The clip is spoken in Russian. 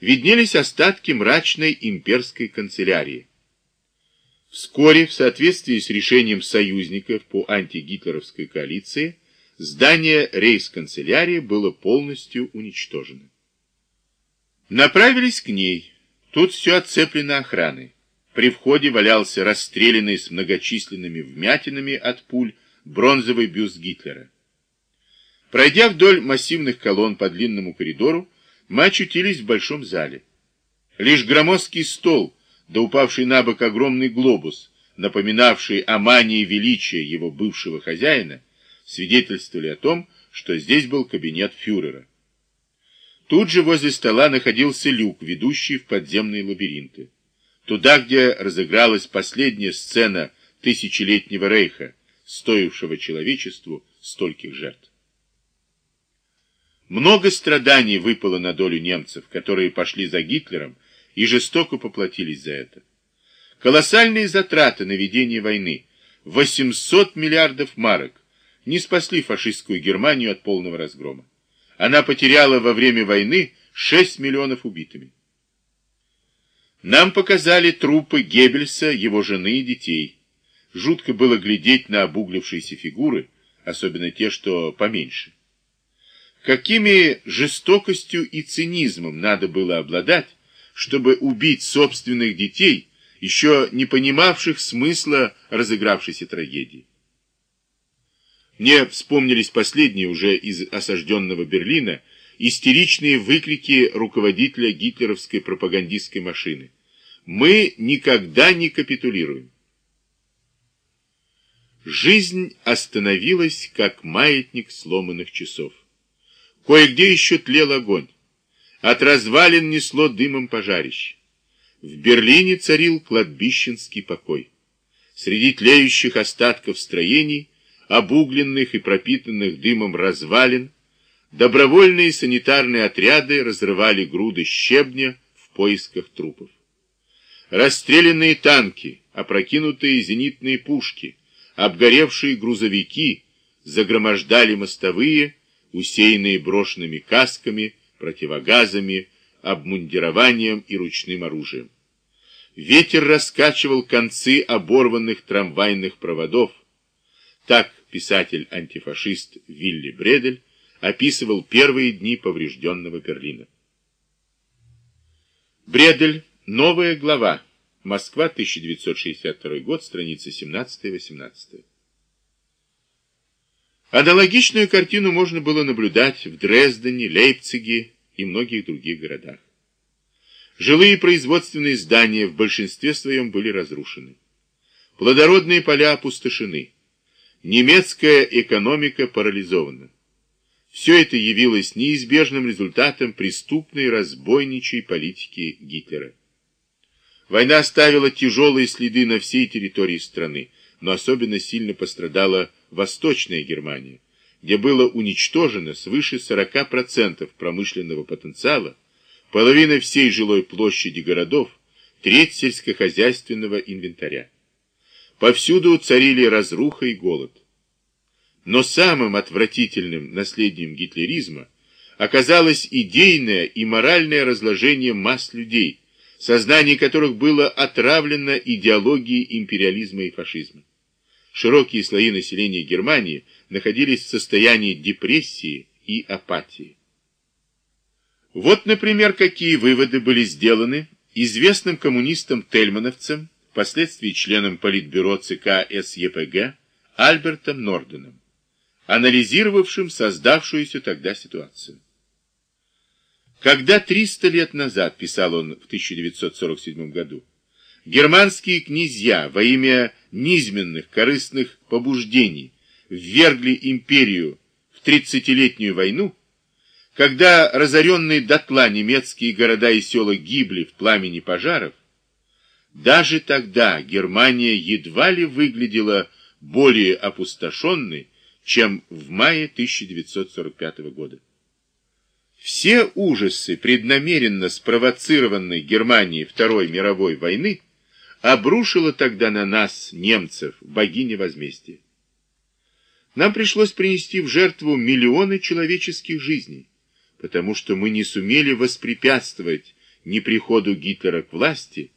виднелись остатки мрачной имперской канцелярии. Вскоре, в соответствии с решением союзников по антигитлеровской коалиции, здание рейс-канцелярии было полностью уничтожено. Направились к ней. Тут все отцеплено охраной. При входе валялся расстрелянный с многочисленными вмятинами от пуль бронзовый бюст Гитлера. Пройдя вдоль массивных колонн по длинному коридору, мы очутились в большом зале. Лишь громоздкий стол, да упавший на бок огромный глобус, напоминавший о мании величия его бывшего хозяина, свидетельствовали о том, что здесь был кабинет фюрера. Тут же возле стола находился люк, ведущий в подземные лабиринты. Туда, где разыгралась последняя сцена тысячелетнего рейха, стоившего человечеству стольких жертв. Много страданий выпало на долю немцев, которые пошли за Гитлером и жестоко поплатились за это. Колоссальные затраты на ведение войны, 800 миллиардов марок, не спасли фашистскую Германию от полного разгрома. Она потеряла во время войны 6 миллионов убитыми. Нам показали трупы Геббельса, его жены и детей. Жутко было глядеть на обуглившиеся фигуры, особенно те, что поменьше. Какими жестокостью и цинизмом надо было обладать, чтобы убить собственных детей, еще не понимавших смысла разыгравшейся трагедии. Мне вспомнились последние уже из осажденного Берлина истеричные выкрики руководителя гитлеровской пропагандистской машины. «Мы никогда не капитулируем». Жизнь остановилась, как маятник сломанных часов. Кое-где еще тлел огонь. От развалин несло дымом пожарище. В Берлине царил кладбищенский покой. Среди тлеющих остатков строений, обугленных и пропитанных дымом развалин, добровольные санитарные отряды разрывали груды щебня в поисках трупов. Расстрелянные танки, опрокинутые зенитные пушки, обгоревшие грузовики загромождали мостовые, усеянные брошенными касками, противогазами, обмундированием и ручным оружием. Ветер раскачивал концы оборванных трамвайных проводов. Так писатель-антифашист Вилли Бредель описывал первые дни поврежденного Берлина. Бредель. Новая глава. Москва, 1962 год, страница 17-18. Аналогичную картину можно было наблюдать в Дрездене, Лейпциге и многих других городах. Жилые производственные здания в большинстве своем были разрушены. Плодородные поля опустошены. Немецкая экономика парализована. Все это явилось неизбежным результатом преступной разбойничей политики Гитлера. Война оставила тяжелые следы на всей территории страны, но особенно сильно пострадала Восточная Германия, где было уничтожено свыше 40% промышленного потенциала, половина всей жилой площади городов, треть сельскохозяйственного инвентаря. Повсюду царили разруха и голод. Но самым отвратительным наследием гитлеризма оказалось идейное и моральное разложение масс людей, сознание которых было отравлено идеологией империализма и фашизма широкие слои населения Германии находились в состоянии депрессии и апатии. Вот, например, какие выводы были сделаны известным коммунистом-тельмановцем, впоследствии членом Политбюро ЦК СЕПГ Альбертом Норденом, анализировавшим создавшуюся тогда ситуацию. Когда 300 лет назад, писал он в 1947 году, германские князья во имя низменных корыстных побуждений ввергли империю в тридцатилетнюю войну, когда разоренные дотла немецкие города и села гибли в пламени пожаров, даже тогда Германия едва ли выглядела более опустошенной, чем в мае 1945 года. Все ужасы преднамеренно спровоцированной Германией Второй мировой войны обрушила тогда на нас, немцев, богиня возмездия. Нам пришлось принести в жертву миллионы человеческих жизней, потому что мы не сумели воспрепятствовать ни приходу Гитлера к власти,